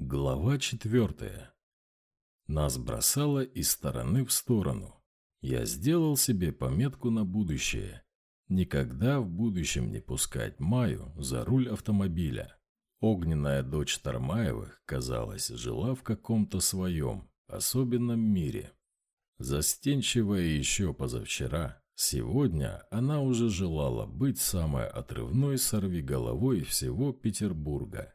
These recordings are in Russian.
Глава четвертая. Нас бросало из стороны в сторону. Я сделал себе пометку на будущее. Никогда в будущем не пускать Маю за руль автомобиля. Огненная дочь Тармаевых, казалось, жила в каком-то своем, особенном мире. Застенчивая еще позавчера, сегодня она уже желала быть самой отрывной сорвиголовой всего Петербурга.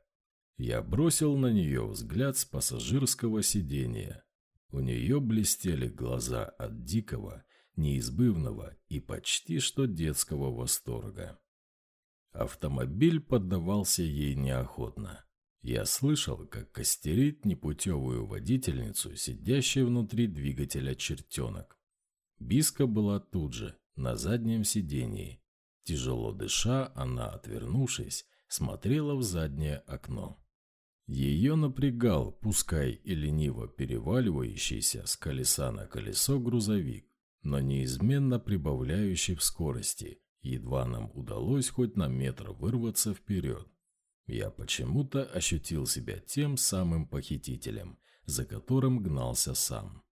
Я бросил на нее взгляд с пассажирского сидения. У нее блестели глаза от дикого, неизбывного и почти что детского восторга. Автомобиль поддавался ей неохотно. Я слышал, как костерит непутевую водительницу, сидящую внутри двигателя чертенок. Биска была тут же, на заднем сидении. Тяжело дыша, она, отвернувшись, смотрела в заднее окно. Ее напрягал, пускай и лениво переваливающийся с колеса на колесо грузовик, но неизменно прибавляющий в скорости, едва нам удалось хоть на метр вырваться вперед. Я почему-то ощутил себя тем самым похитителем, за которым гнался сам.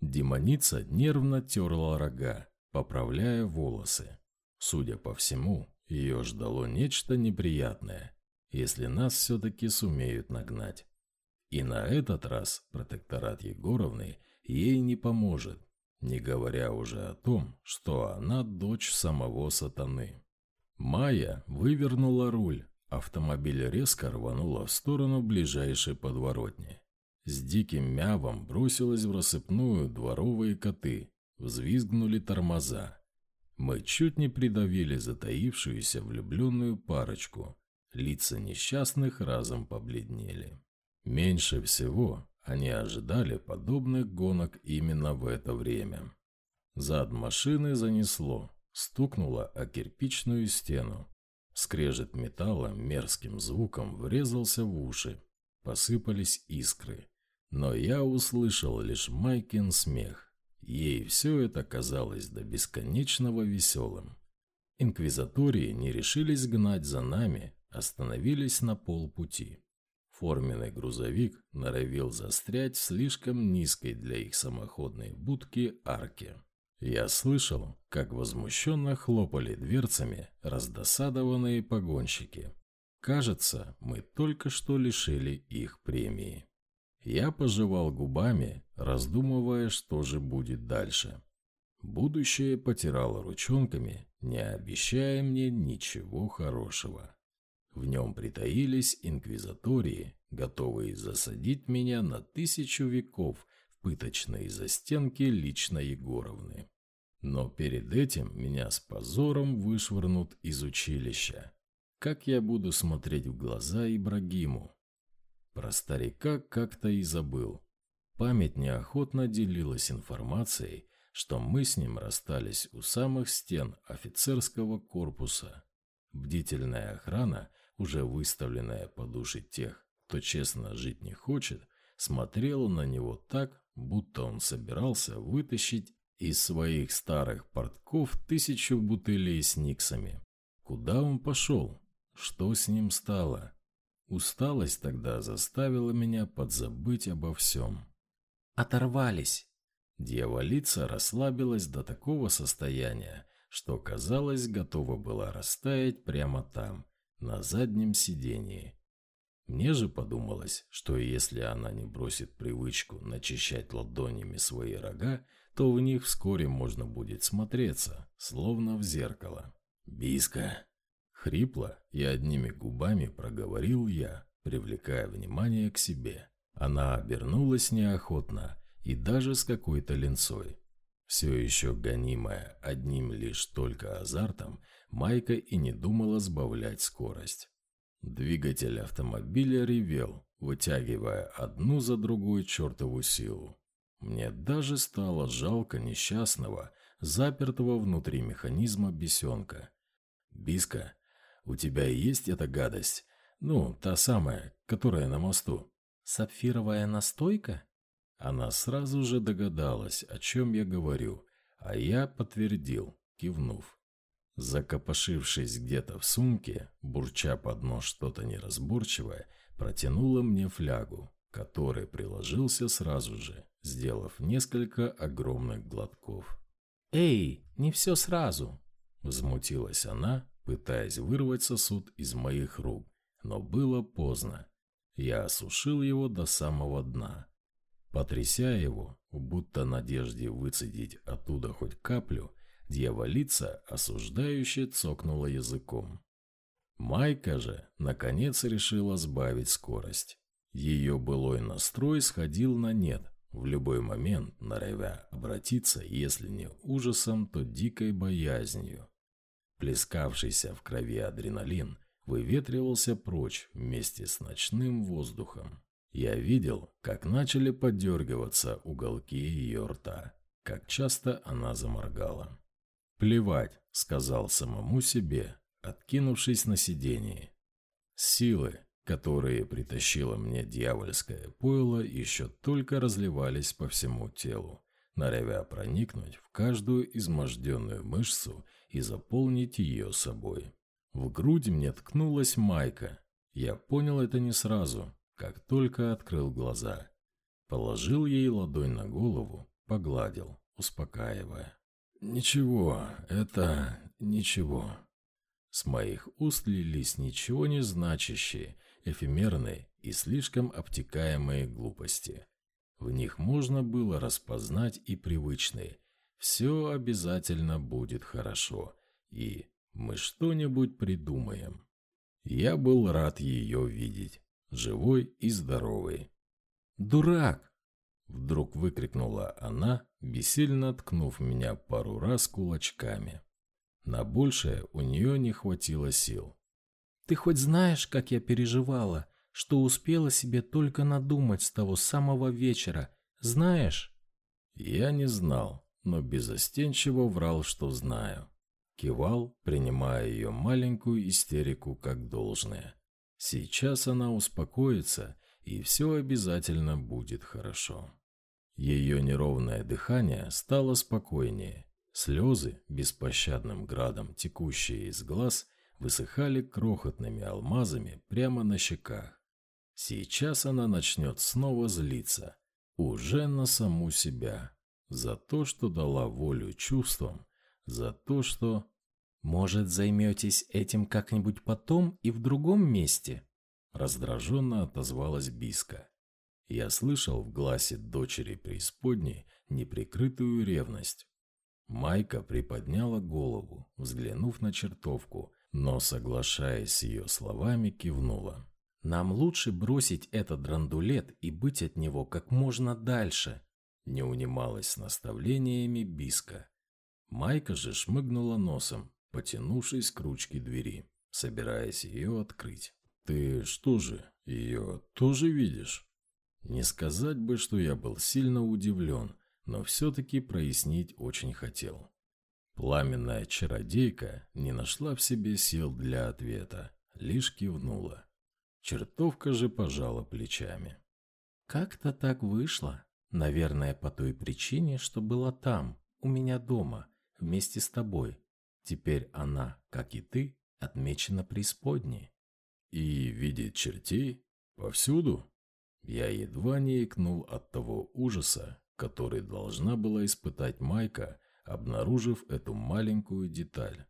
Демоница нервно терла рога, поправляя волосы. Судя по всему, ее ждало нечто неприятное – если нас все-таки сумеют нагнать. И на этот раз протекторат Егоровны ей не поможет, не говоря уже о том, что она дочь самого сатаны. Майя вывернула руль, автомобиль резко рванула в сторону ближайшей подворотни. С диким мявом бросилась в рассыпную дворовые коты, взвизгнули тормоза. Мы чуть не придавили затаившуюся влюбленную парочку, Лица несчастных разом побледнели. Меньше всего они ожидали подобных гонок именно в это время. Зад машины занесло, стукнуло о кирпичную стену. Скрежет металла мерзким звуком врезался в уши. Посыпались искры. Но я услышал лишь Майкин смех. Ей все это казалось до бесконечного веселым. Инквизатории не решились гнать за нами, остановились на полпути. Форменный грузовик норовил застрять в слишком низкой для их самоходной будки арке. Я слышал, как возмущенно хлопали дверцами раздосадованные погонщики. Кажется, мы только что лишили их премии. Я пожевал губами, раздумывая, что же будет дальше. Будущее потирало ручонками, не обещая мне ничего хорошего. В нем притаились инквизатории, готовые засадить меня на тысячу веков в пыточные застенки лично Егоровны. Но перед этим меня с позором вышвырнут из училища. Как я буду смотреть в глаза Ибрагиму? Про старика как-то и забыл. Память неохотно делилась информацией, что мы с ним расстались у самых стен офицерского корпуса. Бдительная охрана уже выставленная по душе тех, кто честно жить не хочет, смотрела на него так, будто он собирался вытащить из своих старых портков тысячу бутылей с никсами. Куда он пошел? Что с ним стало? Усталость тогда заставила меня подзабыть обо всем. «Оторвались!» Дьяволица расслабилась до такого состояния, что, казалось, готова была растаять прямо там, на заднем сидении. Мне же подумалось, что если она не бросит привычку начищать ладонями свои рога, то в них вскоре можно будет смотреться, словно в зеркало. «Биска!» Хрипло и одними губами проговорил я, привлекая внимание к себе. Она обернулась неохотно и даже с какой-то ленцой. Все еще гонимая одним лишь только азартом, Майка и не думала сбавлять скорость. Двигатель автомобиля ревел, вытягивая одну за другой чертову силу. Мне даже стало жалко несчастного, запертого внутри механизма бесенка. «Биска, у тебя есть эта гадость? Ну, та самая, которая на мосту?» «Сапфировая настойка?» Она сразу же догадалась, о чем я говорю, а я подтвердил, кивнув. Закопошившись где-то в сумке, бурча под нос что-то неразборчивое, протянула мне флягу, который приложился сразу же, сделав несколько огромных глотков. «Эй, не все сразу!» Возмутилась она, пытаясь вырвать сосуд из моих рук, но было поздно. Я осушил его до самого дна. Потряся его, будто надежде выцедить оттуда хоть каплю, дьяволица осуждающе цокнула языком. Майка же, наконец, решила сбавить скорость. Ее былой настрой сходил на нет, в любой момент норовя обратиться, если не ужасом, то дикой боязнью. Плескавшийся в крови адреналин выветривался прочь вместе с ночным воздухом. Я видел, как начали подергиваться уголки ее рта, как часто она заморгала. «Плевать», — сказал самому себе, откинувшись на сиденье. Силы, которые притащило мне дьявольское пойло, еще только разливались по всему телу, норовя проникнуть в каждую изможденную мышцу и заполнить ее собой. В грудь мне ткнулась майка. Я понял это не сразу, как только открыл глаза. Положил ей ладонь на голову, погладил, успокаивая. «Ничего, это ничего». С моих уст лились ничего не значащие, эфемерные и слишком обтекаемые глупости. В них можно было распознать и привычные. Все обязательно будет хорошо, и мы что-нибудь придумаем. Я был рад ее видеть живой и здоровый. «Дурак!» — вдруг выкрикнула она, бессильно ткнув меня пару раз кулачками. На большее у нее не хватило сил. «Ты хоть знаешь, как я переживала, что успела себе только надумать с того самого вечера, знаешь?» Я не знал, но безостенчиво врал, что знаю. Кивал, принимая ее маленькую истерику как должное. Сейчас она успокоится, и все обязательно будет хорошо. Ее неровное дыхание стало спокойнее. Слезы, беспощадным градом текущие из глаз, высыхали крохотными алмазами прямо на щеках. Сейчас она начнет снова злиться, уже на саму себя, за то, что дала волю чувствам, за то, что «Может, займетесь этим как-нибудь потом и в другом месте?» Раздраженно отозвалась Биска. Я слышал в гласе дочери преисподней неприкрытую ревность. Майка приподняла голову, взглянув на чертовку, но, соглашаясь с ее словами, кивнула. «Нам лучше бросить этот драндулет и быть от него как можно дальше», не унималась с наставлениями Биска. Майка же шмыгнула носом, потянувшись к ручке двери, собираясь ее открыть. «Ты что же, ее тоже видишь?» Не сказать бы, что я был сильно удивлен, но все-таки прояснить очень хотел. Пламенная чародейка не нашла в себе сил для ответа, лишь кивнула. Чертовка же пожала плечами. «Как-то так вышло. Наверное, по той причине, что была там, у меня дома, вместе с тобой. Теперь она, как и ты, отмечена преисподней. И видит чертей повсюду. Я едва не икнул от того ужаса, который должна была испытать Майка, обнаружив эту маленькую деталь.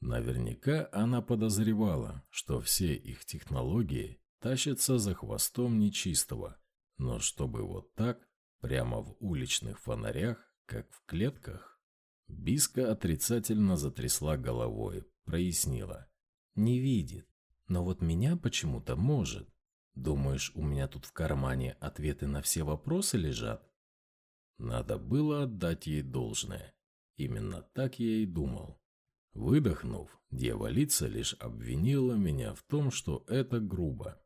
Наверняка она подозревала, что все их технологии тащатся за хвостом нечистого, но чтобы вот так, прямо в уличных фонарях, как в клетках? Биска отрицательно затрясла головой, прояснила. «Не видит. Но вот меня почему-то может. Думаешь, у меня тут в кармане ответы на все вопросы лежат?» Надо было отдать ей должное. Именно так я и думал. Выдохнув, дьяволица лишь обвинила меня в том, что это грубо.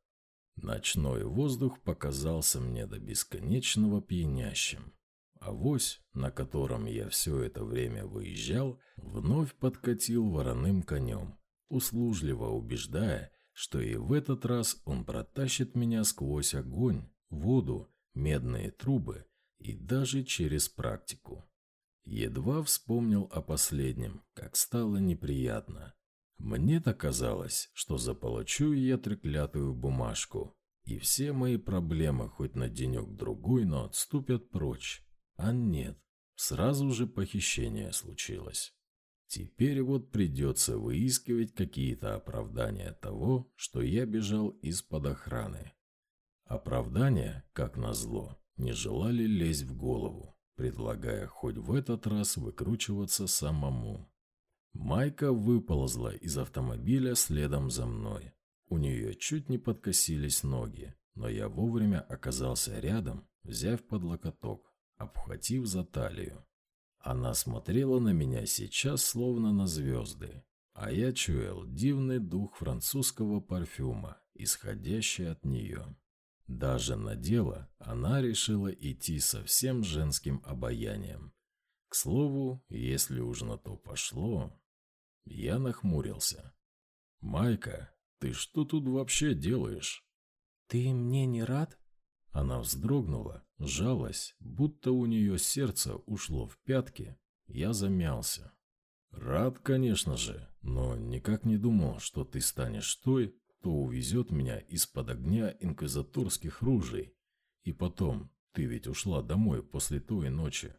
Ночной воздух показался мне до бесконечного пьянящим. Авось, на котором я все это время выезжал, вновь подкатил вороным конем, услужливо убеждая, что и в этот раз он протащит меня сквозь огонь, воду, медные трубы и даже через практику. Едва вспомнил о последнем, как стало неприятно. Мне-то казалось, что заполучу я треклятую бумажку, и все мои проблемы хоть на денек-другой, но отступят прочь. А нет, сразу же похищение случилось. Теперь вот придется выискивать какие-то оправдания того, что я бежал из-под охраны. Оправдания, как назло, не желали лезть в голову, предлагая хоть в этот раз выкручиваться самому. Майка выползла из автомобиля следом за мной. У нее чуть не подкосились ноги, но я вовремя оказался рядом, взяв под локоток, обхватив за талию. Она смотрела на меня сейчас словно на звезды, а я чуял дивный дух французского парфюма, исходящий от нее. Даже на дело она решила идти со всем женским обаянием. К слову, если уж на то пошло... Я нахмурился. «Майка, ты что тут вообще делаешь?» «Ты мне не рад?» Она вздрогнула, сжалась, будто у нее сердце ушло в пятки. Я замялся. «Рад, конечно же, но никак не думал, что ты станешь той, кто увезет меня из-под огня инквизаторских ружей. И потом, ты ведь ушла домой после той ночи.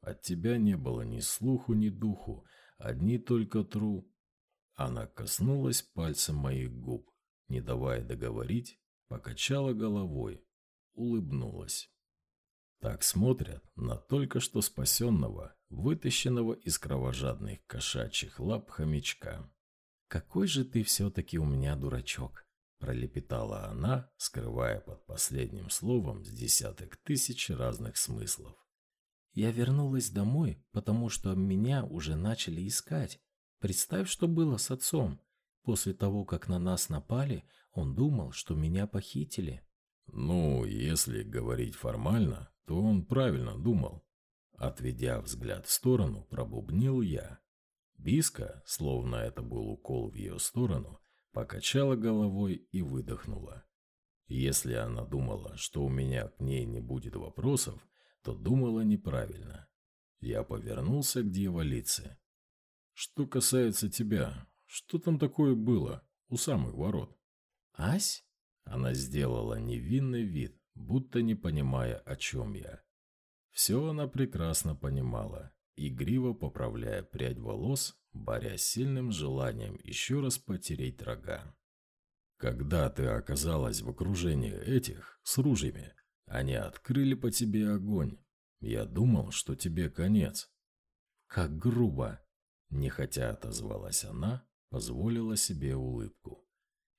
От тебя не было ни слуху, ни духу, одни только тру...» Она коснулась пальцем моих губ, не давая договорить, покачала головой, улыбнулась. Так смотрят на только что спасенного, вытащенного из кровожадных кошачьих лап хомячка. «Какой же ты все-таки у меня дурачок!» пролепетала она, скрывая под последним словом с десяток тысяч разных смыслов. «Я вернулась домой, потому что меня уже начали искать. Представь, что было с отцом. После того, как на нас напали, он думал, что меня похитили. Ну, если говорить формально, то он правильно думал. Отведя взгляд в сторону, пробубнил я. Биска, словно это был укол в ее сторону, покачала головой и выдохнула. Если она думала, что у меня к ней не будет вопросов, то думала неправильно. Я повернулся к дьяволице. «Что касается тебя, что там такое было у самых ворот?» «Ась?» Она сделала невинный вид, будто не понимая, о чем я. Все она прекрасно понимала, игриво поправляя прядь волос, борясь сильным желанием еще раз потереть рога. Когда ты оказалась в окружении этих с ружьями, они открыли по тебе огонь. Я думал, что тебе конец. Как грубо. Нехотя отозвалась она, позволила себе улыбку.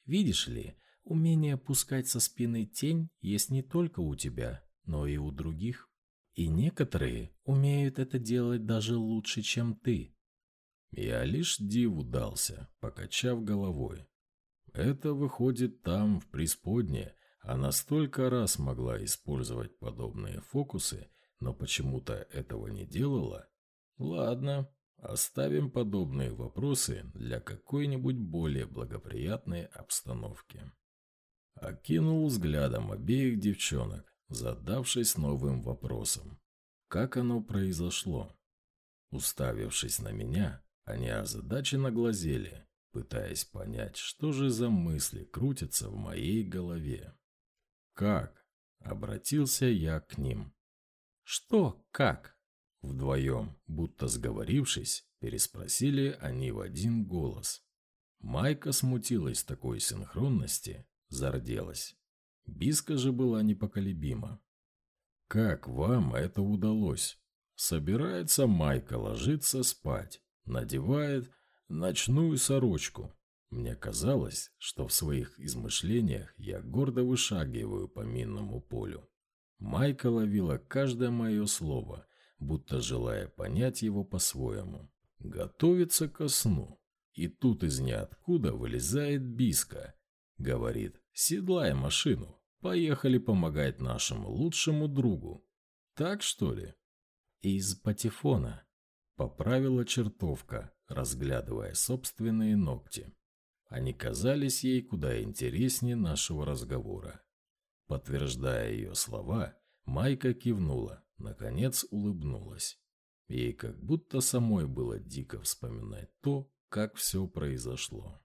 Видишь ли, Умение пускать со спины тень есть не только у тебя, но и у других. И некоторые умеют это делать даже лучше, чем ты. Я лишь диву дался, покачав головой. Это выходит там, в преисподне, она столько раз могла использовать подобные фокусы, но почему-то этого не делала. Ладно, оставим подобные вопросы для какой-нибудь более благоприятной обстановки. Окинул взглядом обеих девчонок, задавшись новым вопросом. Как оно произошло? Уставившись на меня, они озадаченно глазели, пытаясь понять, что же за мысли крутятся в моей голове. «Как?» — обратился я к ним. «Что как?» Вдвоем, будто сговорившись, переспросили они в один голос. Майка смутилась такой синхронности, зарделась. Биска же была непоколебима. «Как вам это удалось?» Собирается Майка ложиться спать, надевает ночную сорочку. Мне казалось, что в своих измышлениях я гордо вышагиваю по минному полю. Майка ловила каждое мое слово, будто желая понять его по-своему. Готовится ко сну. И тут из ниоткуда вылезает Биска. Говорит, Седлай машину. Поехали помогать нашему лучшему другу. Так что ли? Из патефона. Поправила чертовка, разглядывая собственные ногти. Они казались ей куда интереснее нашего разговора. Подтверждая ее слова, Майка кивнула, наконец улыбнулась. Ей как будто самой было дико вспоминать то, как все произошло.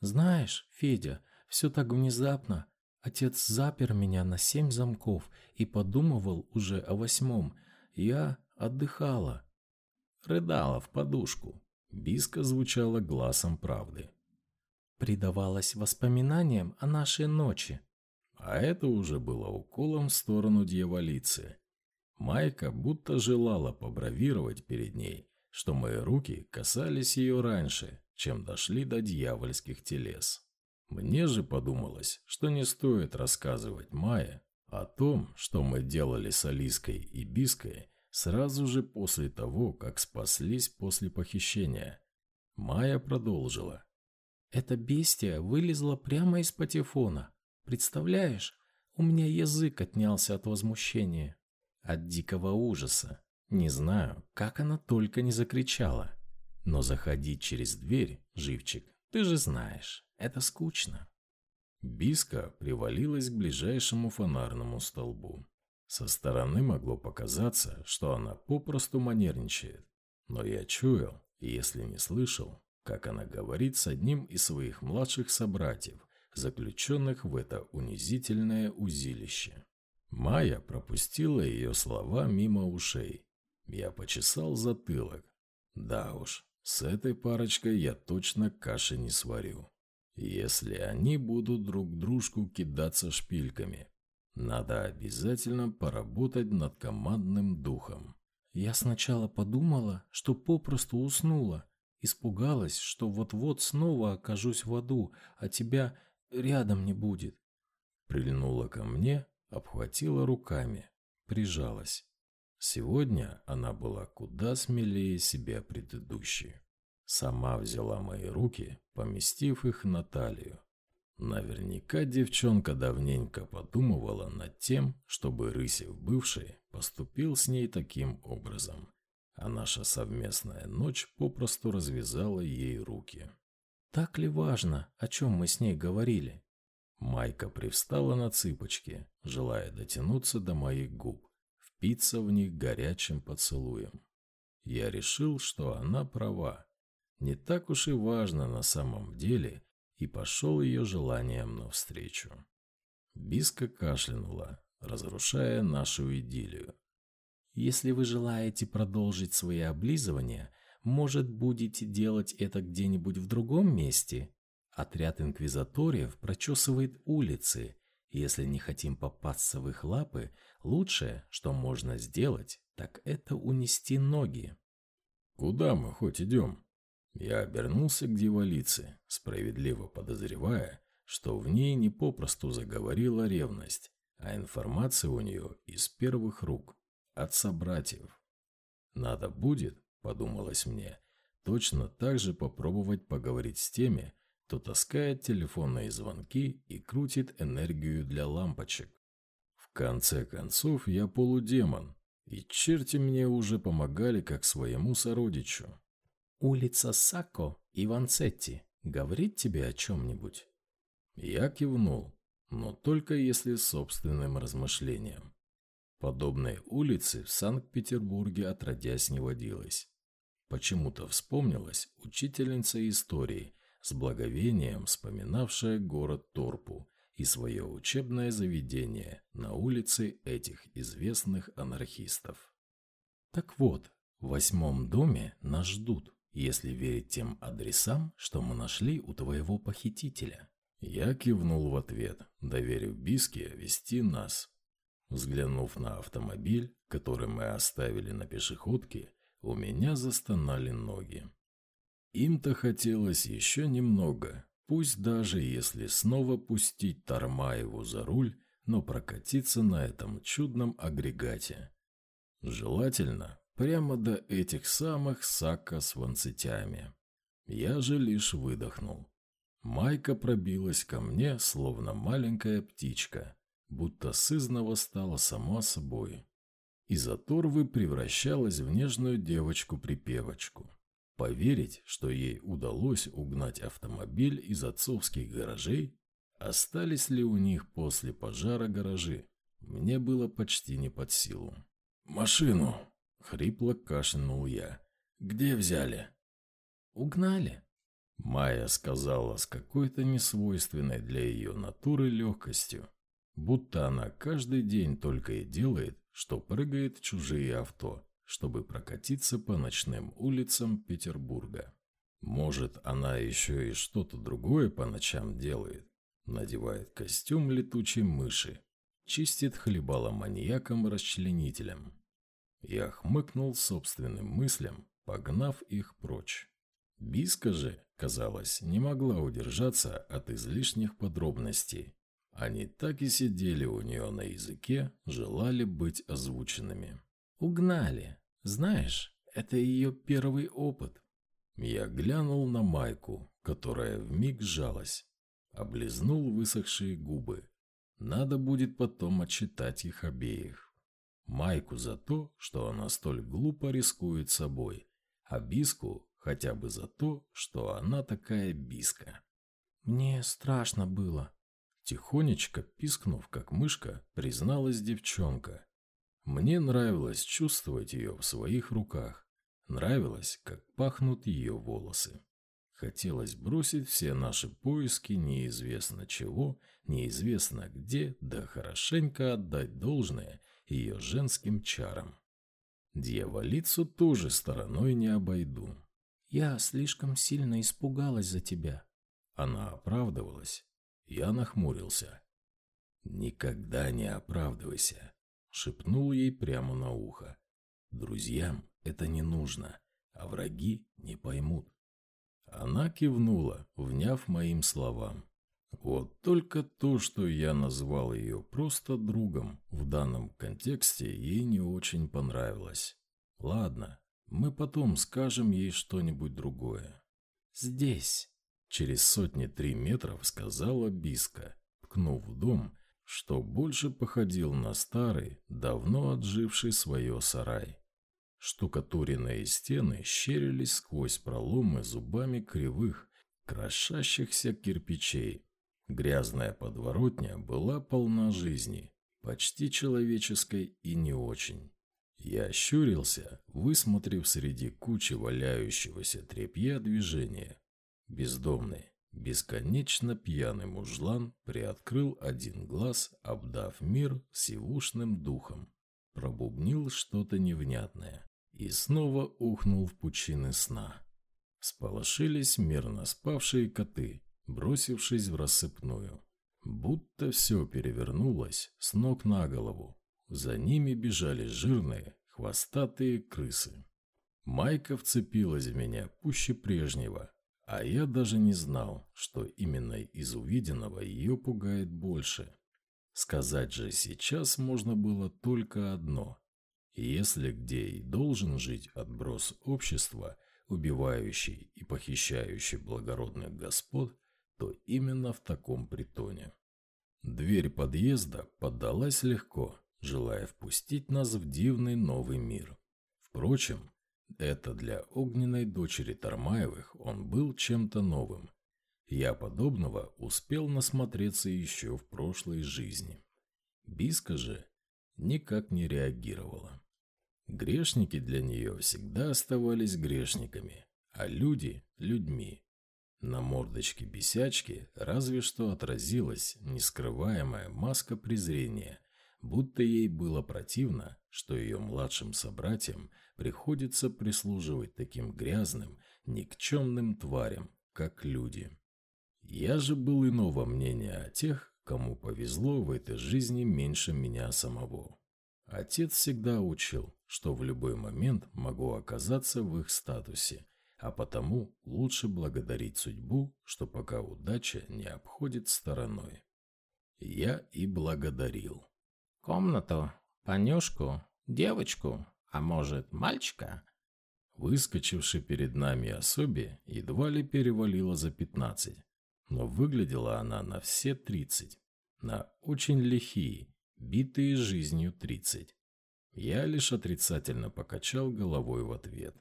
«Знаешь, Федя, все так внезапно. Отец запер меня на семь замков и подумывал уже о восьмом. Я отдыхала. Рыдала в подушку. Биска звучала глазом правды. Предавалась воспоминаниям о нашей ночи. А это уже было уколом в сторону дьяволицы. Майка будто желала побравировать перед ней, что мои руки касались ее раньше, чем дошли до дьявольских телес. Мне же подумалось, что не стоит рассказывать Майе о том, что мы делали с Алиской и Биской сразу же после того, как спаслись после похищения. Майя продолжила. «Эта бестия вылезла прямо из патефона. Представляешь, у меня язык отнялся от возмущения, от дикого ужаса. Не знаю, как она только не закричала. Но заходить через дверь, живчик, ты же знаешь, это скучно. Биска привалилась к ближайшему фонарному столбу. Со стороны могло показаться, что она попросту манерничает. Но я чуял, если не слышал, как она говорит с одним из своих младших собратьев, заключенных в это унизительное узилище. Майя пропустила ее слова мимо ушей. Я почесал затылок. Да уж, с этой парочкой я точно каши не сварю. Если они будут друг дружку кидаться шпильками, надо обязательно поработать над командным духом. Я сначала подумала, что попросту уснула. Испугалась, что вот-вот снова окажусь в аду, а тебя рядом не будет. Прильнула ко мне, обхватила руками, прижалась. Сегодня она была куда смелее себя предыдущей. Сама взяла мои руки, поместив их на талию. Наверняка девчонка давненько подумывала над тем, чтобы Рысев бывший поступил с ней таким образом, а наша совместная ночь попросту развязала ей руки. «Так ли важно, о чем мы с ней говорили?» Майка привстала на цыпочки, желая дотянуться до моих губ впиться в них горячим поцелуем. Я решил, что она права. Не так уж и важно на самом деле, и пошел ее желанием навстречу. Биска кашлянула, разрушая нашу идиллию. «Если вы желаете продолжить свои облизывания, может, будете делать это где-нибудь в другом месте? Отряд инквизаториев прочесывает улицы, если не хотим попасться в их лапы, лучшее, что можно сделать, так это унести ноги. «Куда мы хоть идем?» Я обернулся к дьяволице, справедливо подозревая, что в ней не попросту заговорила ревность, а информация у нее из первых рук, от собратьев. «Надо будет», — подумалось мне, — точно так же попробовать поговорить с теми, то таскает телефонные звонки и крутит энергию для лампочек. В конце концов, я полудемон, и черти мне уже помогали как своему сородичу. «Улица Сако и Ванцетти говорит тебе о чем-нибудь?» Я кивнул, но только если собственным размышлением. Подобной улицы в Санкт-Петербурге отродясь не водилось. Почему-то вспомнилась учительница истории, с благовением вспоминавшая город Торпу и свое учебное заведение на улице этих известных анархистов. Так вот, в восьмом доме нас ждут, если верить тем адресам, что мы нашли у твоего похитителя. Я кивнул в ответ, доверив Биске вести нас. Взглянув на автомобиль, который мы оставили на пешеходке, у меня застонали ноги. Им-то хотелось еще немного, пусть даже если снова пустить Тармаеву за руль, но прокатиться на этом чудном агрегате. Желательно прямо до этих самых сака с ванцетями. Я же лишь выдохнул. Майка пробилась ко мне, словно маленькая птичка, будто сызнова стала сама собой. Из оторвы превращалась в нежную девочку-припевочку. Поверить, что ей удалось угнать автомобиль из отцовских гаражей? Остались ли у них после пожара гаражи? Мне было почти не под силу. «Машину!» — хрипло кашлянул я. «Где взяли?» «Угнали», — Майя сказала с какой-то несвойственной для ее натуры легкостью. Будто она каждый день только и делает, что прыгает в чужие авто, чтобы прокатиться по ночным улицам Петербурга. Может, она еще и что-то другое по ночам делает? Надевает костюм летучей мыши, чистит хлебало маньяком-расчленителем. Я хмыкнул собственным мыслям, погнав их прочь. Биска же, казалось, не могла удержаться от излишних подробностей. Они так и сидели у нее на языке, желали быть озвученными. «Угнали. Знаешь, это ее первый опыт». Я глянул на Майку, которая вмиг сжалась. Облизнул высохшие губы. Надо будет потом отчитать их обеих. Майку за то, что она столь глупо рискует собой, а Биску хотя бы за то, что она такая Биска. «Мне страшно было», Тихонечко пискнув, как мышка, призналась девчонка. Мне нравилось чувствовать ее в своих руках. Нравилось, как пахнут ее волосы. Хотелось бросить все наши поиски неизвестно чего, неизвестно где, да хорошенько отдать должное ее женским чарам. Дьяволицу тоже стороной не обойду. «Я слишком сильно испугалась за тебя». Она оправдывалась, я нахмурился. «Никогда не оправдывайся», — шепнул ей прямо на ухо. «Друзьям это не нужно, а враги не поймут». Она кивнула, вняв моим словам. Вот только то, что я назвал ее просто другом, в данном контексте ей не очень понравилось. Ладно, мы потом скажем ей что-нибудь другое. «Здесь», Через сотни три метров сказала Биска, ткнув дом, что больше походил на старый, давно отживший свое сарай. Штукатуренные стены щерились сквозь проломы зубами кривых, крошащихся кирпичей. Грязная подворотня была полна жизни, почти человеческой и не очень. Я ощурился, высмотрев среди кучи валяющегося тряпья движение. Бездомный, бесконечно пьяный мужлан приоткрыл один глаз, обдав мир сивушным духом. Пробубнил что-то невнятное и снова ухнул в пучины сна. Сполошились мирно спавшие коты, бросившись в рассыпную. Будто все перевернулось с ног на голову. За ними бежали жирные, хвостатые крысы. Майка вцепилась в меня пуще прежнего, а я даже не знал, что именно из увиденного ее пугает больше. Сказать же сейчас можно было только одно. Если где и должен жить отброс общества, убивающий и похищающий благородных господ, то именно в таком притоне. Дверь подъезда поддалась легко, желая впустить нас в дивный новый мир. Впрочем, это для огненной дочери Тармаевых он был чем-то новым. Я подобного успел насмотреться еще в прошлой жизни. Биска же никак не реагировала. Грешники для нее всегда оставались грешниками, а люди – людьми. На мордочке бесячки разве что отразилась нескрываемая маска презрения, будто ей было противно, что ее младшим собратьям – приходится прислуживать таким грязным, никчемным тварям, как люди. Я же был иного мнения о тех, кому повезло в этой жизни меньше меня самого. Отец всегда учил, что в любой момент могу оказаться в их статусе, а потому лучше благодарить судьбу, что пока удача не обходит стороной. Я и благодарил. «Комнату, понюшку, девочку», а может, мальчика? Выскочивший перед нами особе едва ли перевалила за пятнадцать, но выглядела она на все тридцать, на очень лихие, битые жизнью тридцать. Я лишь отрицательно покачал головой в ответ.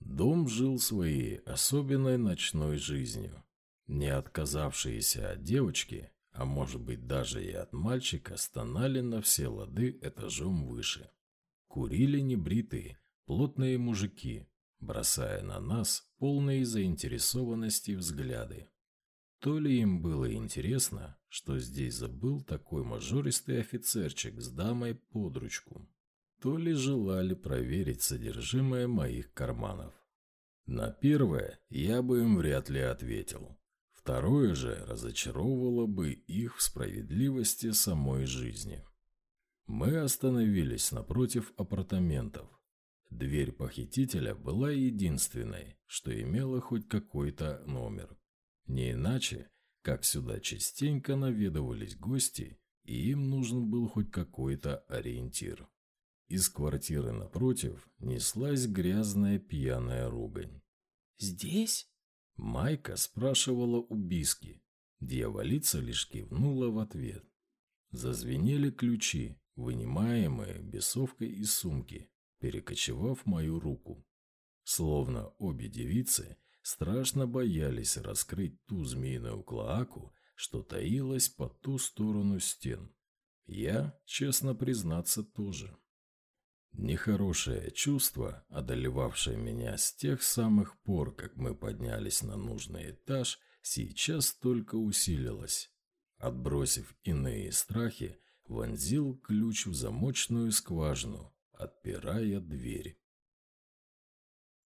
Дом жил своей особенной ночной жизнью. Не отказавшиеся от девочки, а может быть даже и от мальчика, стонали на все лады этажом выше. Курили небритые, плотные мужики, бросая на нас полные заинтересованности взгляды. То ли им было интересно, что здесь забыл такой мажористый офицерчик с дамой под ручку, то ли желали проверить содержимое моих карманов. На первое я бы им вряд ли ответил. Второе же разочаровывало бы их в справедливости самой жизни. Мы остановились напротив апартаментов. Дверь похитителя была единственной, что имела хоть какой-то номер. Не иначе, как сюда частенько наведывались гости, и им нужен был хоть какой-то ориентир. Из квартиры напротив неслась грязная пьяная ругань. «Здесь?» Майка спрашивала у Биски. Дьяволица лишь кивнула в ответ. Зазвенели ключи, вынимаемые бесовкой из сумки, перекочевав мою руку. Словно обе девицы страшно боялись раскрыть ту змеиную клоаку, что таилась по ту сторону стен. Я, честно признаться, тоже. Нехорошее чувство, одолевавшее меня с тех самых пор, как мы поднялись на нужный этаж, сейчас только усилилось. Отбросив иные страхи, вонзил ключ в замочную скважину, отпирая дверь.